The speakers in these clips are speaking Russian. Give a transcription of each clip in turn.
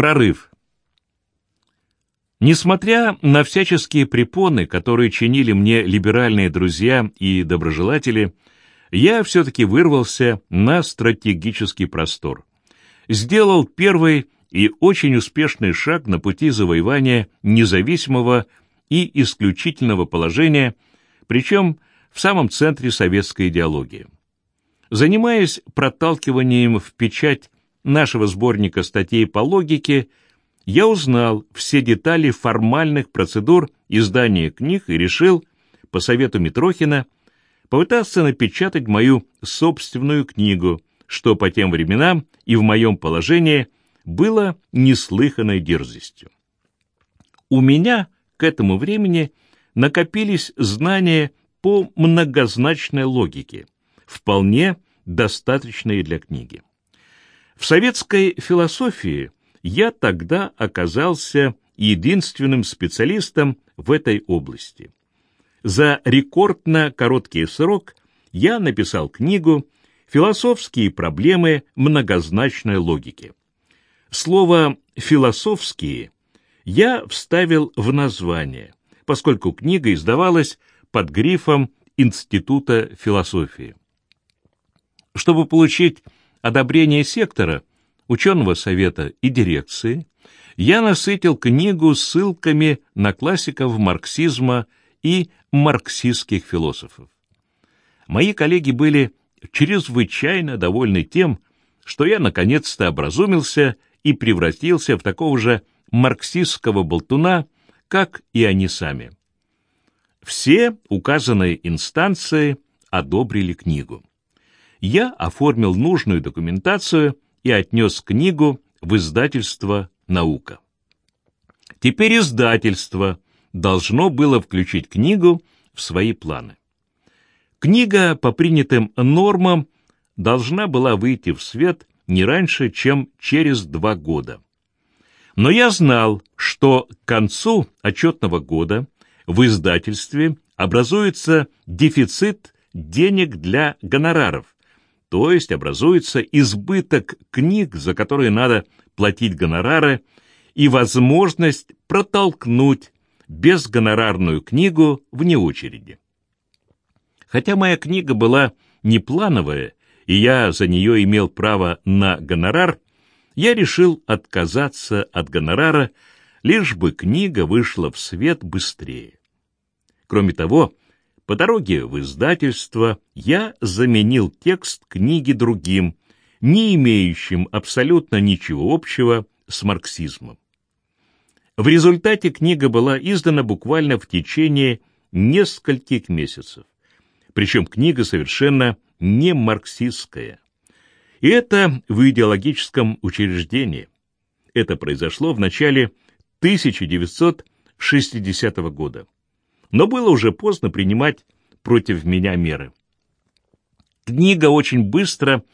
Прорыв. Несмотря на всяческие препоны, которые чинили мне либеральные друзья и доброжелатели, я все-таки вырвался на стратегический простор. Сделал первый и очень успешный шаг на пути завоевания независимого и исключительного положения, причем в самом центре советской идеологии. Занимаясь проталкиванием в печать нашего сборника статей по логике, я узнал все детали формальных процедур издания книг и решил, по совету Митрохина, попытаться напечатать мою собственную книгу, что по тем временам и в моем положении было неслыханной дерзостью. У меня к этому времени накопились знания по многозначной логике, вполне достаточные для книги. В советской философии я тогда оказался единственным специалистом в этой области. За рекордно короткий срок я написал книгу «Философские проблемы многозначной логики». Слово «философские» я вставил в название, поскольку книга издавалась под грифом Института философии. Чтобы получить одобрение сектора, ученого совета и дирекции, я насытил книгу ссылками на классиков марксизма и марксистских философов. Мои коллеги были чрезвычайно довольны тем, что я наконец-то образумился и превратился в такого же марксистского болтуна, как и они сами. Все указанные инстанции одобрили книгу я оформил нужную документацию и отнес книгу в издательство «Наука». Теперь издательство должно было включить книгу в свои планы. Книга по принятым нормам должна была выйти в свет не раньше, чем через два года. Но я знал, что к концу отчетного года в издательстве образуется дефицит денег для гонораров, то есть образуется избыток книг, за которые надо платить гонорары, и возможность протолкнуть безгонорарную книгу вне очереди. Хотя моя книга была не плановая, и я за нее имел право на гонорар, я решил отказаться от гонорара, лишь бы книга вышла в свет быстрее. Кроме того, по дороге в издательство я заменил текст книги другим, не имеющим абсолютно ничего общего с марксизмом. В результате книга была издана буквально в течение нескольких месяцев. Причем книга совершенно не марксистская. И это в идеологическом учреждении. Это произошло в начале 1960 года но было уже поздно принимать против меня меры. Книга очень быстро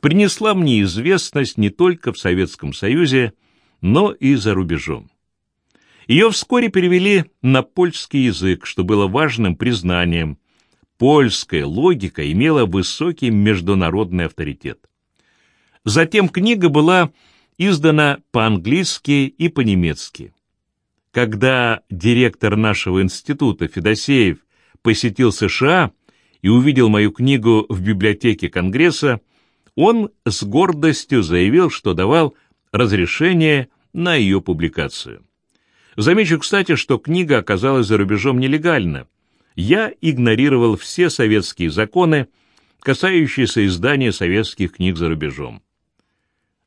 принесла мне известность не только в Советском Союзе, но и за рубежом. Ее вскоре перевели на польский язык, что было важным признанием. Польская логика имела высокий международный авторитет. Затем книга была издана по-английски и по-немецки. Когда директор нашего института Федосеев посетил США и увидел мою книгу в библиотеке Конгресса, он с гордостью заявил, что давал разрешение на ее публикацию. Замечу, кстати, что книга оказалась за рубежом нелегально. Я игнорировал все советские законы, касающиеся издания советских книг за рубежом.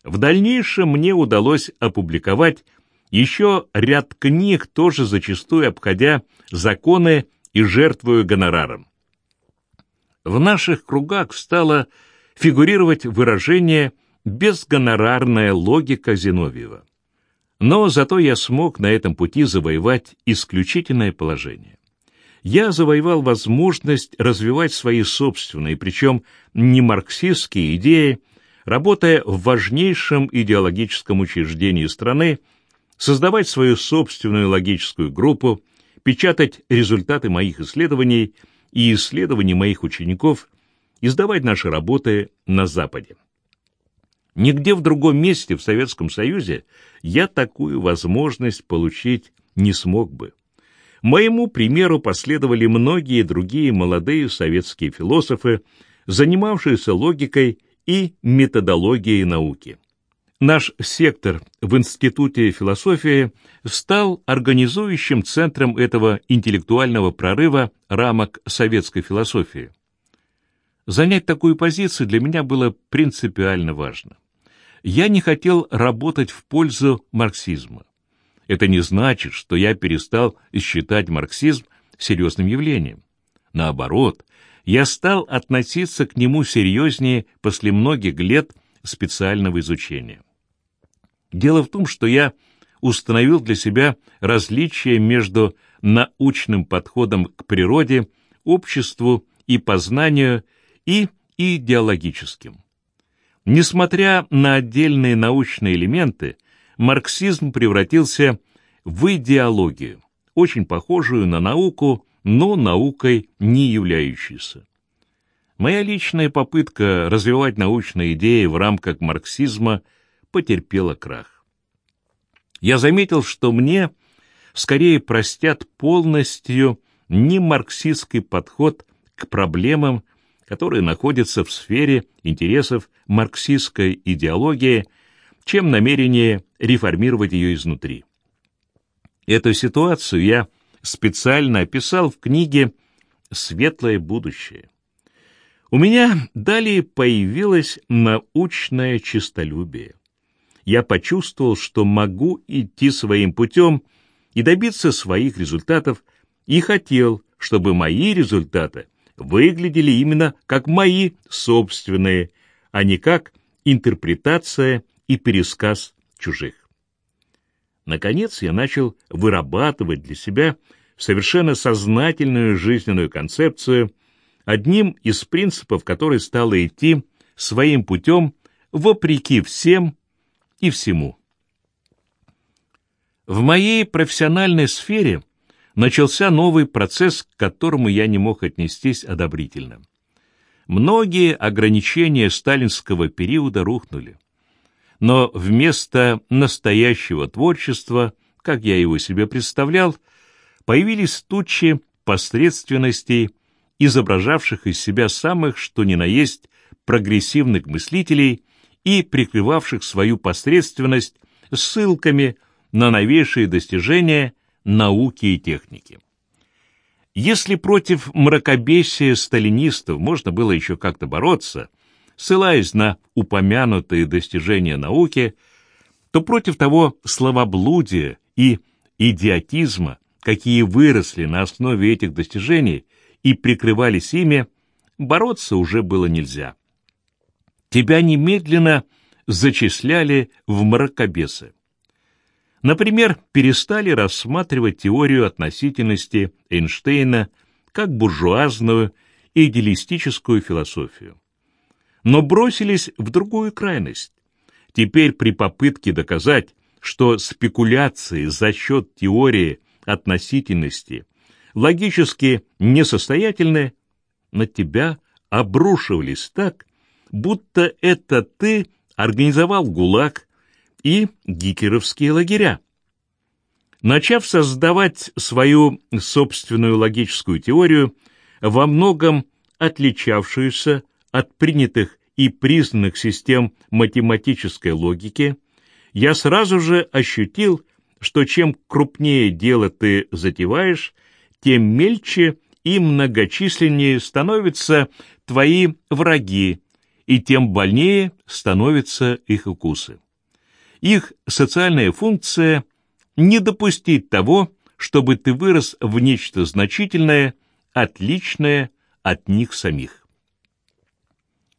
В дальнейшем мне удалось опубликовать еще ряд книг, тоже зачастую обходя законы и жертвуя гонораром. В наших кругах стало фигурировать выражение «безгонорарная логика Зиновьева». Но зато я смог на этом пути завоевать исключительное положение. Я завоевал возможность развивать свои собственные, причем не марксистские идеи, работая в важнейшем идеологическом учреждении страны – создавать свою собственную логическую группу, печатать результаты моих исследований и исследований моих учеников, издавать наши работы на Западе. Нигде в другом месте в Советском Союзе я такую возможность получить не смог бы. Моему примеру последовали многие другие молодые советские философы, занимавшиеся логикой и методологией науки. Наш сектор в Институте философии стал организующим центром этого интеллектуального прорыва рамок советской философии. Занять такую позицию для меня было принципиально важно. Я не хотел работать в пользу марксизма. Это не значит, что я перестал считать марксизм серьезным явлением. Наоборот, я стал относиться к нему серьезнее после многих лет специального изучения. Дело в том, что я установил для себя различие между научным подходом к природе, обществу и познанию и идеологическим. Несмотря на отдельные научные элементы, марксизм превратился в идеологию, очень похожую на науку, но наукой не являющейся. Моя личная попытка развивать научные идеи в рамках марксизма потерпела крах. Я заметил, что мне скорее простят полностью не марксистский подход к проблемам которые находятся в сфере интересов марксистской идеологии, чем намерение реформировать ее изнутри. Эту ситуацию я специально описал в книге «Светлое будущее». У меня далее появилось научное честолюбие. Я почувствовал, что могу идти своим путем и добиться своих результатов, и хотел, чтобы мои результаты выглядели именно как мои собственные, а не как интерпретация и пересказ чужих. Наконец я начал вырабатывать для себя совершенно сознательную жизненную концепцию, одним из принципов которой стало идти своим путем вопреки всем и всему. В моей профессиональной сфере – начался новый процесс, к которому я не мог отнестись одобрительно. Многие ограничения сталинского периода рухнули. Но вместо настоящего творчества, как я его себе представлял, появились тучи посредственностей, изображавших из себя самых что ни на есть прогрессивных мыслителей и прикрывавших свою посредственность ссылками на новейшие достижения – науки и техники. Если против мракобесия сталинистов можно было еще как-то бороться, ссылаясь на упомянутые достижения науки, то против того словоблудия и идиотизма, какие выросли на основе этих достижений и прикрывались ими, бороться уже было нельзя. Тебя немедленно зачисляли в мракобесы. Например, перестали рассматривать теорию относительности Эйнштейна как буржуазную и идеалистическую философию. Но бросились в другую крайность. Теперь при попытке доказать, что спекуляции за счет теории относительности логически несостоятельны, на тебя обрушивались так, будто это ты организовал ГУЛАГ и гикеровские лагеря. Начав создавать свою собственную логическую теорию, во многом отличавшуюся от принятых и признанных систем математической логики, я сразу же ощутил, что чем крупнее дело ты затеваешь, тем мельче и многочисленнее становятся твои враги, и тем больнее становятся их укусы. Их социальная функция – не допустить того, чтобы ты вырос в нечто значительное, отличное от них самих.